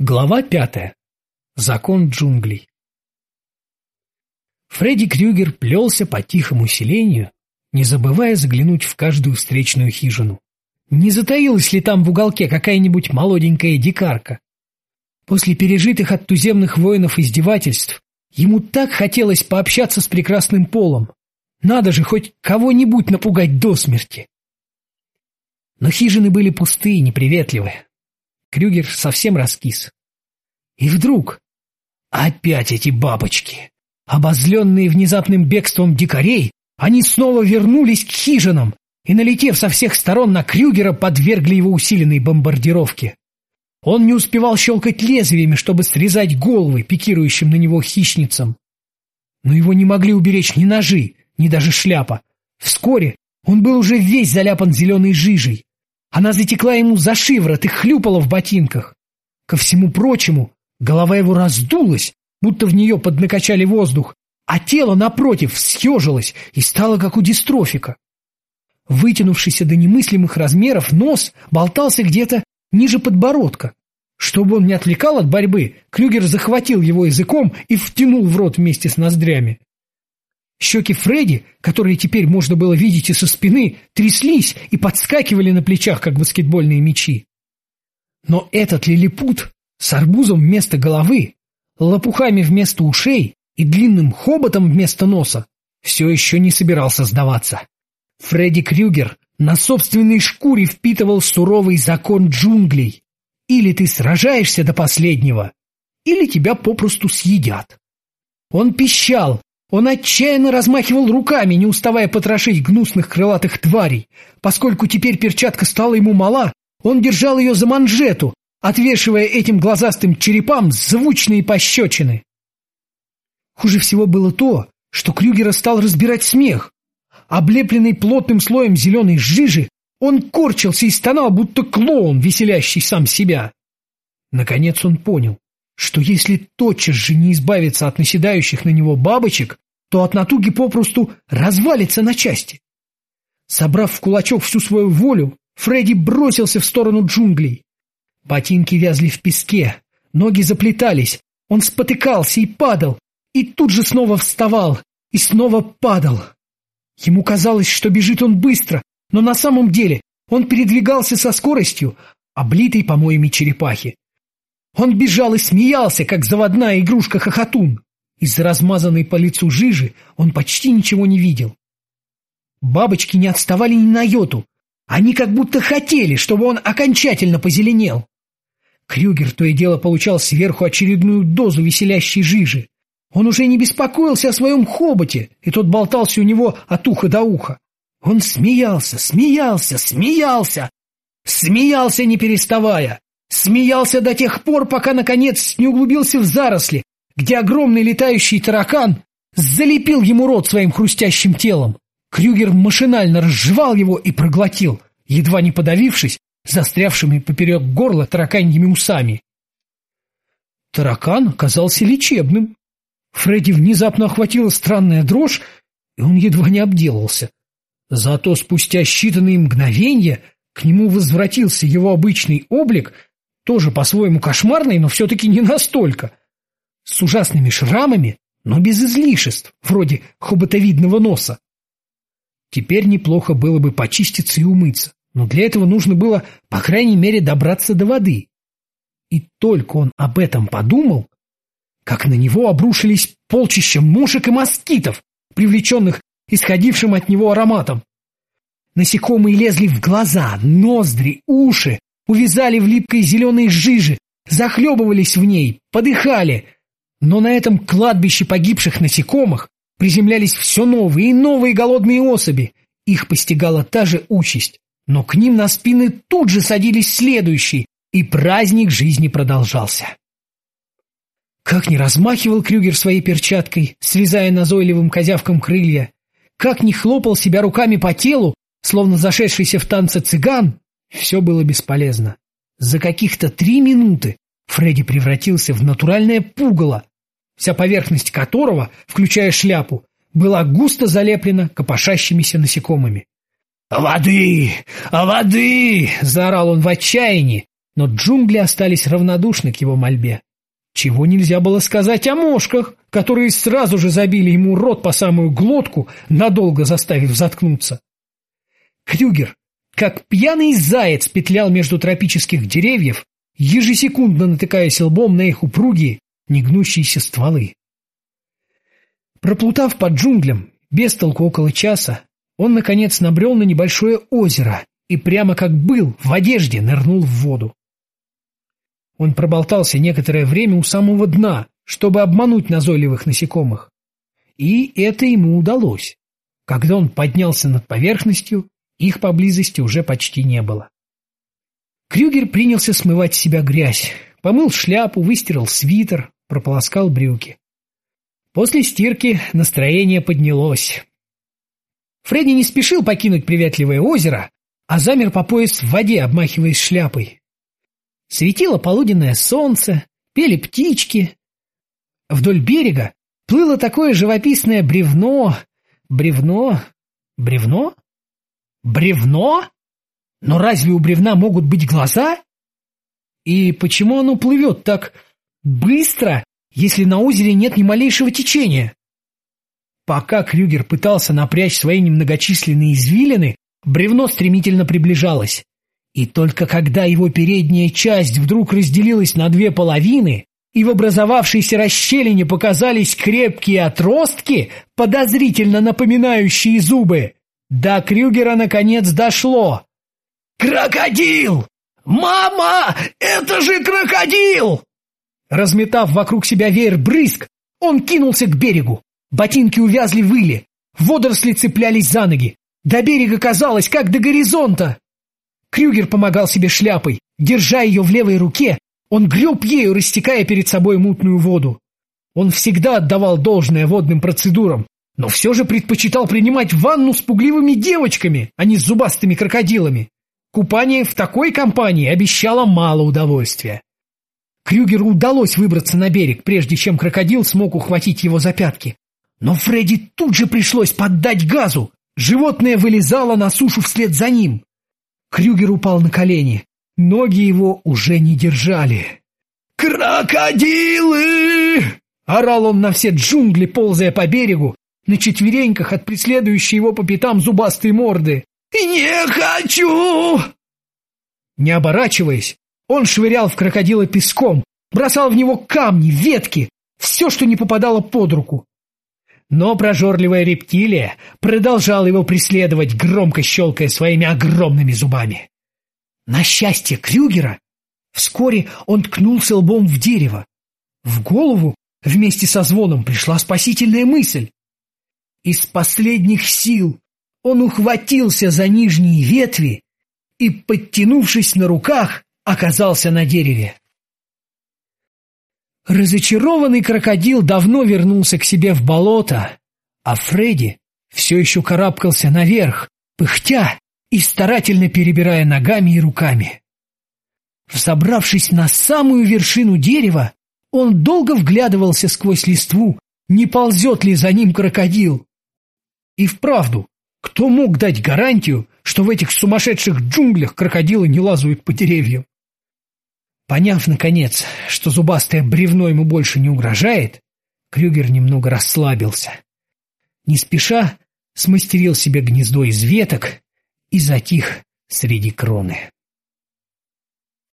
Глава пятая. Закон джунглей. Фредди Крюгер плелся по тихому селению, не забывая заглянуть в каждую встречную хижину. Не затаилась ли там в уголке какая-нибудь молоденькая дикарка? После пережитых от туземных воинов издевательств ему так хотелось пообщаться с прекрасным полом. Надо же хоть кого-нибудь напугать до смерти. Но хижины были пустые, неприветливые. Крюгер совсем раскис. И вдруг... Опять эти бабочки! Обозленные внезапным бегством дикарей, они снова вернулись к хижинам и, налетев со всех сторон на Крюгера, подвергли его усиленной бомбардировке. Он не успевал щелкать лезвиями, чтобы срезать головы пикирующим на него хищницам. Но его не могли уберечь ни ножи, ни даже шляпа. Вскоре он был уже весь заляпан зеленой жижей. Она затекла ему за шиворот и хлюпала в ботинках. Ко всему прочему, голова его раздулась, будто в нее поднакачали воздух, а тело, напротив, съежилось и стало как у дистрофика. Вытянувшийся до немыслимых размеров нос болтался где-то ниже подбородка. Чтобы он не отвлекал от борьбы, Клюгер захватил его языком и втянул в рот вместе с ноздрями. Щеки Фредди, которые теперь можно было видеть и со спины, тряслись и подскакивали на плечах, как баскетбольные мячи. Но этот лилипут с арбузом вместо головы, лопухами вместо ушей и длинным хоботом вместо носа все еще не собирался сдаваться. Фредди Крюгер на собственной шкуре впитывал суровый закон джунглей. Или ты сражаешься до последнего, или тебя попросту съедят. Он пищал, он отчаянно размахивал руками, не уставая потрошить гнусных крылатых тварей. Поскольку теперь перчатка стала ему мала, он держал ее за манжету, отвешивая этим глазастым черепам звучные пощечины. Хуже всего было то, что Крюгера стал разбирать смех. Облепленный плотным слоем зеленой жижи, он корчился и стонал, будто клоун, веселящий сам себя. Наконец он понял, что если тотчас же не избавиться от наседающих на него бабочек, то от натуги попросту развалится на части. Собрав в кулачок всю свою волю, Фредди бросился в сторону джунглей. Ботинки вязли в песке, ноги заплетались, он спотыкался и падал, и тут же снова вставал, и снова падал. Ему казалось, что бежит он быстро, но на самом деле он передвигался со скоростью, облитой помоями черепахи. Он бежал и смеялся, как заводная игрушка-хохотун. Из-за размазанной по лицу жижи он почти ничего не видел. Бабочки не отставали ни на йоту. Они как будто хотели, чтобы он окончательно позеленел. Крюгер то и дело получал сверху очередную дозу веселящей жижи. Он уже не беспокоился о своем хоботе, и тот болтался у него от уха до уха. Он смеялся, смеялся, смеялся, смеялся не переставая. Смеялся до тех пор, пока, наконец, не углубился в заросли, где огромный летающий таракан залепил ему рот своим хрустящим телом. Крюгер машинально разжевал его и проглотил, едва не подавившись застрявшими поперек горла тараканьими усами. Таракан оказался лечебным. Фредди внезапно охватила странная дрожь, и он едва не обделался. Зато спустя считанные мгновения к нему возвратился его обычный облик — тоже по-своему кошмарный, но все-таки не настолько. С ужасными шрамами, но без излишеств, вроде хоботовидного носа. Теперь неплохо было бы почиститься и умыться, но для этого нужно было, по крайней мере, добраться до воды. И только он об этом подумал, как на него обрушились полчища мушек и москитов, привлеченных исходившим от него ароматом. Насекомые лезли в глаза, ноздри, уши, увязали в липкой зеленой жиже, захлебывались в ней, подыхали. Но на этом кладбище погибших насекомых приземлялись все новые и новые голодные особи. Их постигала та же участь, но к ним на спины тут же садились следующие, и праздник жизни продолжался. Как ни размахивал Крюгер своей перчаткой, срезая назойливым козявком крылья, как ни хлопал себя руками по телу, словно зашедшийся в танце цыган, все было бесполезно. За каких-то три минуты Фредди превратился в натуральное пугало, вся поверхность которого, включая шляпу, была густо залеплена копошащимися насекомыми. «Воды! Воды!» — заорал он в отчаянии, но джунгли остались равнодушны к его мольбе. Чего нельзя было сказать о мошках, которые сразу же забили ему рот по самую глотку, надолго заставив заткнуться. Крюгер, как пьяный заяц, петлял между тропических деревьев, ежесекундно натыкаясь лбом на их упругие, негнущиеся стволы. Проплутав под джунглям, без толку около часа, он, наконец, набрел на небольшое озеро и прямо как был, в одежде, нырнул в воду. Он проболтался некоторое время у самого дна, чтобы обмануть назойливых насекомых. И это ему удалось. Когда он поднялся над поверхностью, их поблизости уже почти не было. Крюгер принялся смывать с себя грязь, помыл шляпу, выстирал свитер, прополоскал брюки. После стирки настроение поднялось. Фредди не спешил покинуть приветливое озеро, а замер по пояс в воде, обмахиваясь шляпой. Светило полуденное солнце, пели птички. Вдоль берега плыло такое живописное бревно, бревно, бревно, бревно? Но разве у бревна могут быть глаза? И почему оно плывет так быстро, если на озере нет ни малейшего течения? Пока Крюгер пытался напрячь свои немногочисленные извилины, бревно стремительно приближалось. И только когда его передняя часть вдруг разделилась на две половины, и в образовавшейся расщелине показались крепкие отростки, подозрительно напоминающие зубы, до Крюгера наконец дошло. «Крокодил! Мама, это же крокодил!» Разметав вокруг себя веер брызг, он кинулся к берегу. Ботинки увязли в иле, водоросли цеплялись за ноги. До берега казалось, как до горизонта. Крюгер помогал себе шляпой. Держа ее в левой руке, он греб ею, растекая перед собой мутную воду. Он всегда отдавал должное водным процедурам, но все же предпочитал принимать ванну с пугливыми девочками, а не с зубастыми крокодилами. Купание в такой компании обещало мало удовольствия. Крюгеру удалось выбраться на берег, прежде чем крокодил смог ухватить его за пятки. Но Фредди тут же пришлось поддать газу. Животное вылезало на сушу вслед за ним. Крюгер упал на колени. Ноги его уже не держали. «Крокодилы!» Орал он на все джунгли, ползая по берегу, на четвереньках от преследующей его по пятам зубастой морды. «Не хочу!» Не оборачиваясь, он швырял в крокодила песком, бросал в него камни, ветки, все, что не попадало под руку. Но прожорливая рептилия продолжала его преследовать, громко щелкая своими огромными зубами. На счастье Крюгера вскоре он ткнулся лбом в дерево. В голову вместе со звоном пришла спасительная мысль. Из последних сил он ухватился за нижние ветви и, подтянувшись на руках, оказался на дереве. Разочарованный крокодил давно вернулся к себе в болото, а Фредди все еще карабкался наверх, пыхтя и старательно перебирая ногами и руками. Взобравшись на самую вершину дерева, он долго вглядывался сквозь листву, не ползет ли за ним крокодил. И вправду, кто мог дать гарантию, что в этих сумасшедших джунглях крокодилы не лазают по деревьям? Поняв, наконец, что зубастое бревно ему больше не угрожает, Крюгер немного расслабился. Не спеша смастерил себе гнездо из веток и затих среди кроны.